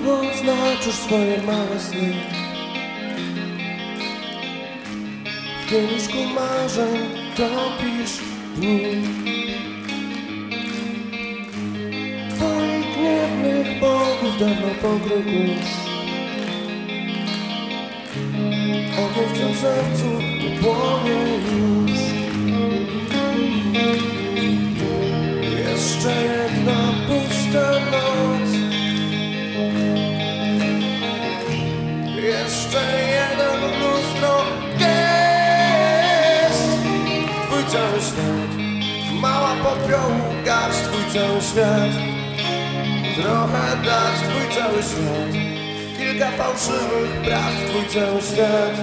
igłą znaczysz swoje małe sny. W kieliszku marzeń topisz dni. Twoich gniewnych bogów dawno pokrył kurz Ogień Jeszcze jeden lustro gest Twój cały świat Mała popiołu garść Twój cały świat. Trochę dać Twój cały świat. Kilka fałszywych prawd Twój cały świat